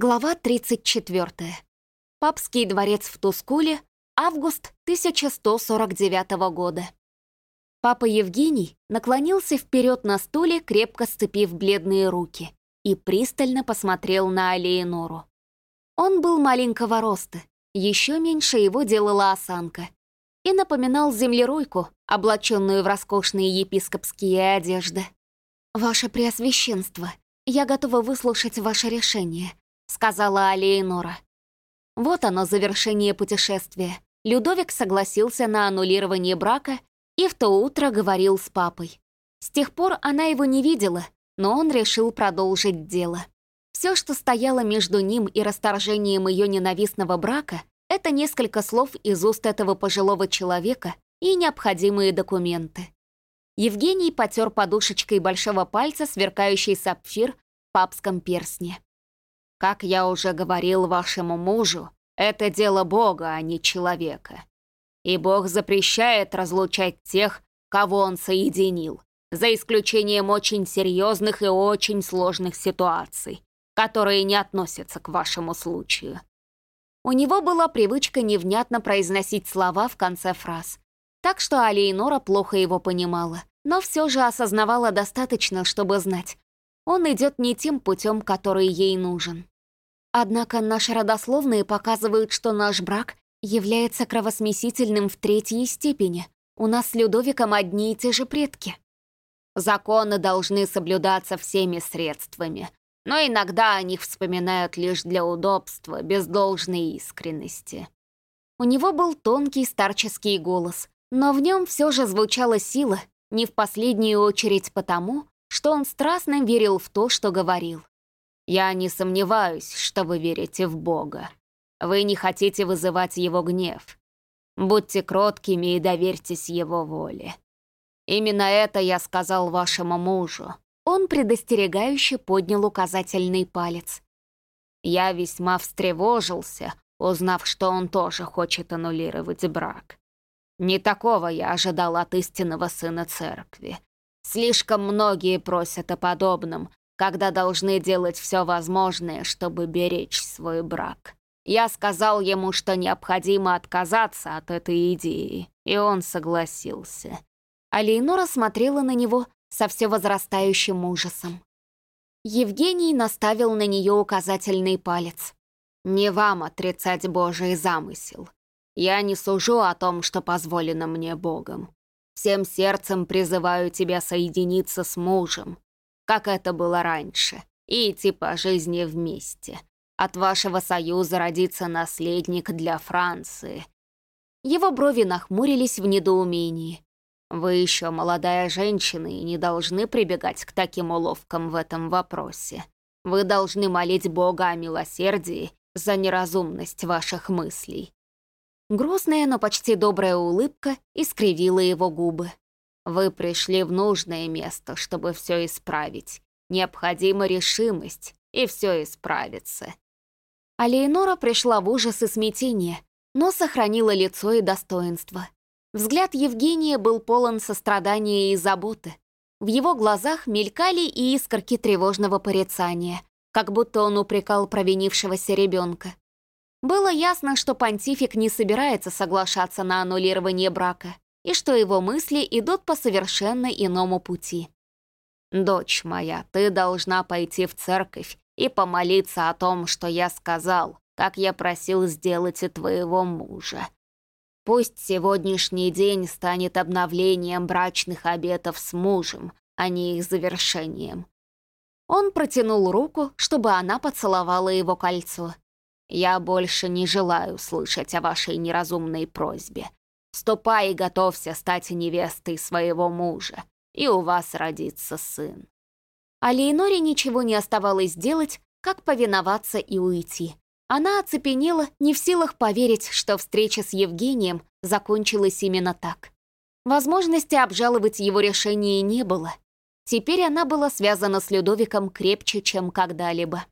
Глава 34. Папский дворец в Тускуле, август 1149 года. Папа Евгений наклонился вперед на стуле, крепко сцепив бледные руки, и пристально посмотрел на Алеинору. Он был маленького роста, еще меньше его делала осанка, и напоминал землеройку, облаченную в роскошные епископские одежды. «Ваше Преосвященство, я готова выслушать ваше решение», сказала Алиенора. Вот оно, завершение путешествия. Людовик согласился на аннулирование брака и в то утро говорил с папой. С тех пор она его не видела, но он решил продолжить дело. Все, что стояло между ним и расторжением ее ненавистного брака, это несколько слов из уст этого пожилого человека и необходимые документы. Евгений потер подушечкой большого пальца сверкающий сапфир в папском персне. Как я уже говорил вашему мужу, это дело Бога, а не человека. И Бог запрещает разлучать тех, кого Он соединил, за исключением очень серьезных и очень сложных ситуаций, которые не относятся к вашему случаю. У него была привычка невнятно произносить слова в конце фраз, так что Алиенора плохо его понимала, но все же осознавала достаточно, чтобы знать, он идет не тем путем, который ей нужен. Однако наши родословные показывают, что наш брак является кровосмесительным в третьей степени. У нас с Людовиком одни и те же предки. Законы должны соблюдаться всеми средствами, но иногда о них вспоминают лишь для удобства, без должной искренности. У него был тонкий старческий голос, но в нем все же звучала сила, не в последнюю очередь потому, что он страстно верил в то, что говорил. «Я не сомневаюсь, что вы верите в Бога. Вы не хотите вызывать Его гнев. Будьте кроткими и доверьтесь Его воле. Именно это я сказал вашему мужу». Он предостерегающе поднял указательный палец. Я весьма встревожился, узнав, что он тоже хочет аннулировать брак. Не такого я ожидал от истинного сына церкви. Слишком многие просят о подобном, когда должны делать все возможное, чтобы беречь свой брак. Я сказал ему, что необходимо отказаться от этой идеи, и он согласился. А Лейнора смотрела на него со все возрастающим ужасом. Евгений наставил на нее указательный палец. «Не вам отрицать Божий замысел. Я не сужу о том, что позволено мне Богом. Всем сердцем призываю тебя соединиться с мужем, как это было раньше, и идти по жизни вместе. От вашего союза родится наследник для Франции». Его брови нахмурились в недоумении. «Вы еще молодая женщина и не должны прибегать к таким уловкам в этом вопросе. Вы должны молить Бога о милосердии за неразумность ваших мыслей. Грустная, но почти добрая улыбка искривила его губы. «Вы пришли в нужное место, чтобы все исправить. Необходима решимость, и все исправится». А пришла в ужас и смятение, но сохранила лицо и достоинство. Взгляд Евгения был полон сострадания и заботы. В его глазах мелькали и искорки тревожного порицания, как будто он упрекал провинившегося ребенка. Было ясно, что понтифик не собирается соглашаться на аннулирование брака и что его мысли идут по совершенно иному пути. «Дочь моя, ты должна пойти в церковь и помолиться о том, что я сказал, как я просил сделать и твоего мужа. Пусть сегодняшний день станет обновлением брачных обетов с мужем, а не их завершением». Он протянул руку, чтобы она поцеловала его кольцо, я больше не желаю слышать о вашей неразумной просьбе. Ступай и готовься стать невестой своего мужа, и у вас родится сын». А Лейноре ничего не оставалось делать, как повиноваться и уйти. Она оцепенела, не в силах поверить, что встреча с Евгением закончилась именно так. Возможности обжаловать его решение не было. Теперь она была связана с Людовиком крепче, чем когда-либо.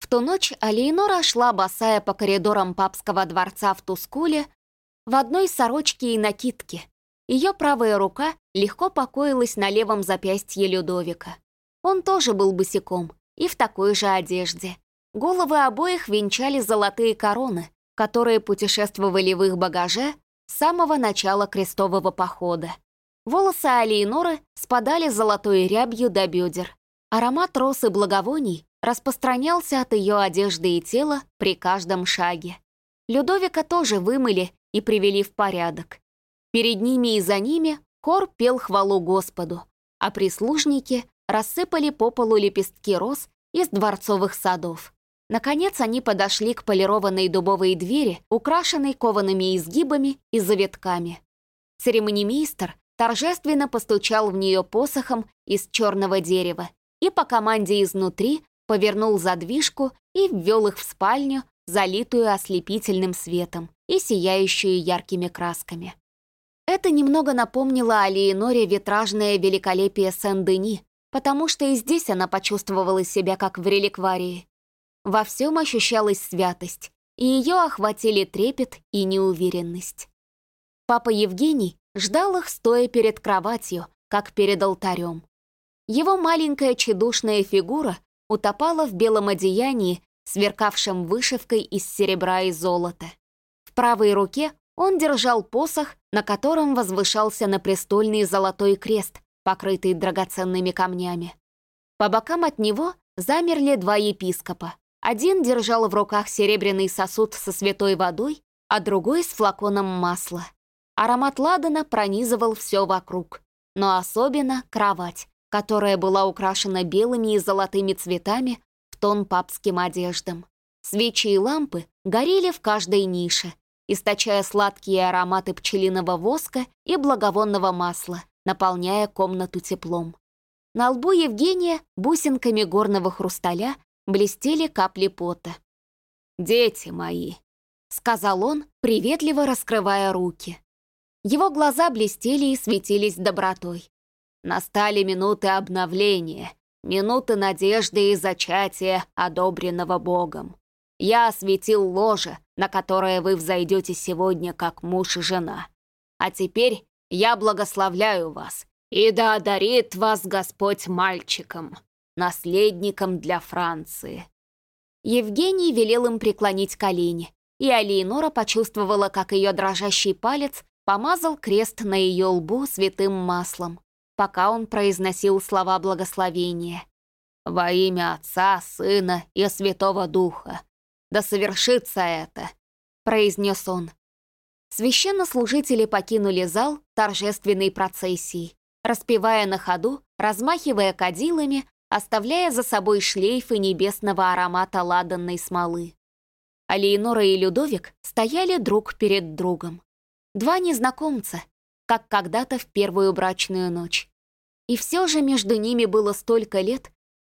В ту ночь Алейнора шла босая по коридорам папского дворца в Тускуле в одной сорочке и накидке. Ее правая рука легко покоилась на левом запястье Людовика. Он тоже был босиком и в такой же одежде. головы обоих венчали золотые короны, которые путешествовали в их багаже с самого начала крестового похода. Волосы Алиеноры спадали золотой рябью до бедер. Аромат роз и благовоний распространялся от ее одежды и тела при каждом шаге. Людовика тоже вымыли и привели в порядок. Перед ними и за ними хор пел хвалу Господу, а прислужники рассыпали по полу лепестки роз из дворцовых садов. Наконец они подошли к полированной дубовой двери, украшенной коваными изгибами и завитками. Церемонимейстер торжественно постучал в нее посохом из черного дерева и по команде изнутри повернул задвижку и ввел их в спальню, залитую ослепительным светом и сияющую яркими красками. Это немного напомнило Алиеноре витражное великолепие Сен-Дени, потому что и здесь она почувствовала себя как в реликварии. Во всем ощущалась святость, и ее охватили трепет и неуверенность. Папа Евгений ждал их, стоя перед кроватью, как перед алтарем. Его маленькая чедушная фигура утопала в белом одеянии, сверкавшем вышивкой из серебра и золота. В правой руке он держал посох, на котором возвышался на престольный золотой крест, покрытый драгоценными камнями. По бокам от него замерли два епископа. Один держал в руках серебряный сосуд со святой водой, а другой с флаконом масла. Аромат ладана пронизывал все вокруг, но особенно кровать, которая была украшена белыми и золотыми цветами в тон папским одеждам. Свечи и лампы горели в каждой нише, источая сладкие ароматы пчелиного воска и благовонного масла, наполняя комнату теплом. На лбу Евгения бусинками горного хрусталя блестели капли пота. «Дети мои», — сказал он, приветливо раскрывая руки. Его глаза блестели и светились добротой. Настали минуты обновления, минуты надежды и зачатия, одобренного Богом. Я осветил ложе, на которое вы взойдете сегодня как муж и жена. А теперь я благословляю вас, и да одарит вас Господь мальчиком, наследником для Франции». Евгений велел им преклонить колени, и Алиенора почувствовала, как ее дрожащий палец помазал крест на ее лбу святым маслом пока он произносил слова благословения. «Во имя Отца, Сына и Святого Духа! Да совершится это!» — произнес он. Священнослужители покинули зал торжественной процессии, распевая на ходу, размахивая кадилами, оставляя за собой шлейфы небесного аромата ладанной смолы. Алиенора и Людовик стояли друг перед другом. Два незнакомца, как когда-то в первую брачную ночь. И все же между ними было столько лет,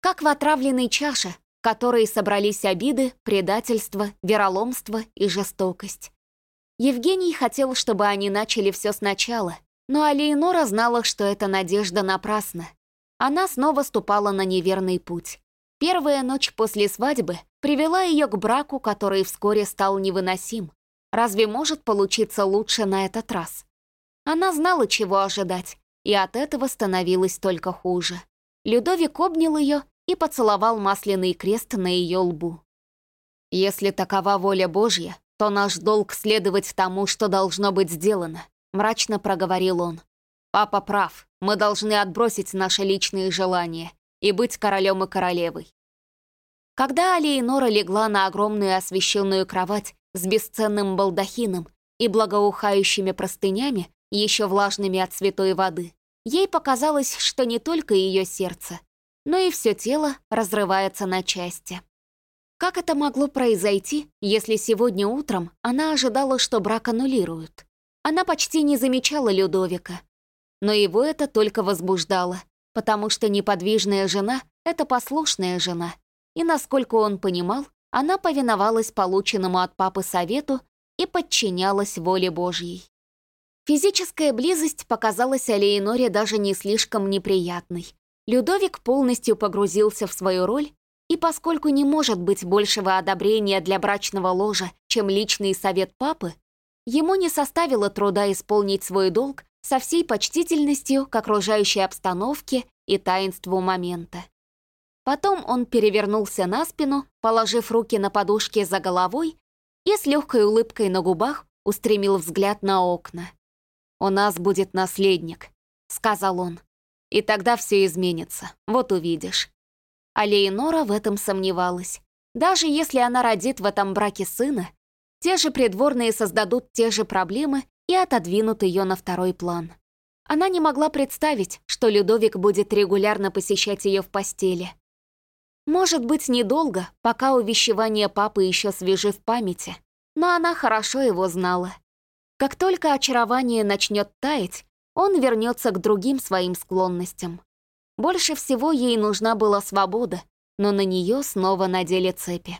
как в отравленной чаше, в которой собрались обиды, предательство, вероломство и жестокость. Евгений хотел, чтобы они начали все сначала, но Алиенора знала, что эта надежда напрасна. Она снова ступала на неверный путь. Первая ночь после свадьбы привела ее к браку, который вскоре стал невыносим. Разве может получиться лучше на этот раз? Она знала, чего ожидать, и от этого становилось только хуже. Людовик обнял ее и поцеловал масляный крест на ее лбу. «Если такова воля Божья, то наш долг следовать тому, что должно быть сделано», — мрачно проговорил он. «Папа прав, мы должны отбросить наши личные желания и быть королем и королевой». Когда Алиенора легла на огромную освещенную кровать с бесценным балдахином и благоухающими простынями, еще влажными от святой воды. Ей показалось, что не только ее сердце, но и все тело разрывается на части. Как это могло произойти, если сегодня утром она ожидала, что брак аннулируют? Она почти не замечала Людовика. Но его это только возбуждало, потому что неподвижная жена — это послушная жена. И насколько он понимал, она повиновалась полученному от папы совету и подчинялась воле Божьей. Физическая близость показалась Алеиноре даже не слишком неприятной. Людовик полностью погрузился в свою роль, и поскольку не может быть большего одобрения для брачного ложа, чем личный совет папы, ему не составило труда исполнить свой долг со всей почтительностью к окружающей обстановке и таинству момента. Потом он перевернулся на спину, положив руки на подушки за головой и с легкой улыбкой на губах устремил взгляд на окна. «У нас будет наследник», — сказал он. «И тогда все изменится, вот увидишь». А Леонора в этом сомневалась. Даже если она родит в этом браке сына, те же придворные создадут те же проблемы и отодвинут ее на второй план. Она не могла представить, что Людовик будет регулярно посещать ее в постели. Может быть, недолго, пока увещевание папы еще свежи в памяти, но она хорошо его знала. Как только очарование начнет таять, он вернется к другим своим склонностям. Больше всего ей нужна была свобода, но на нее снова надели цепи.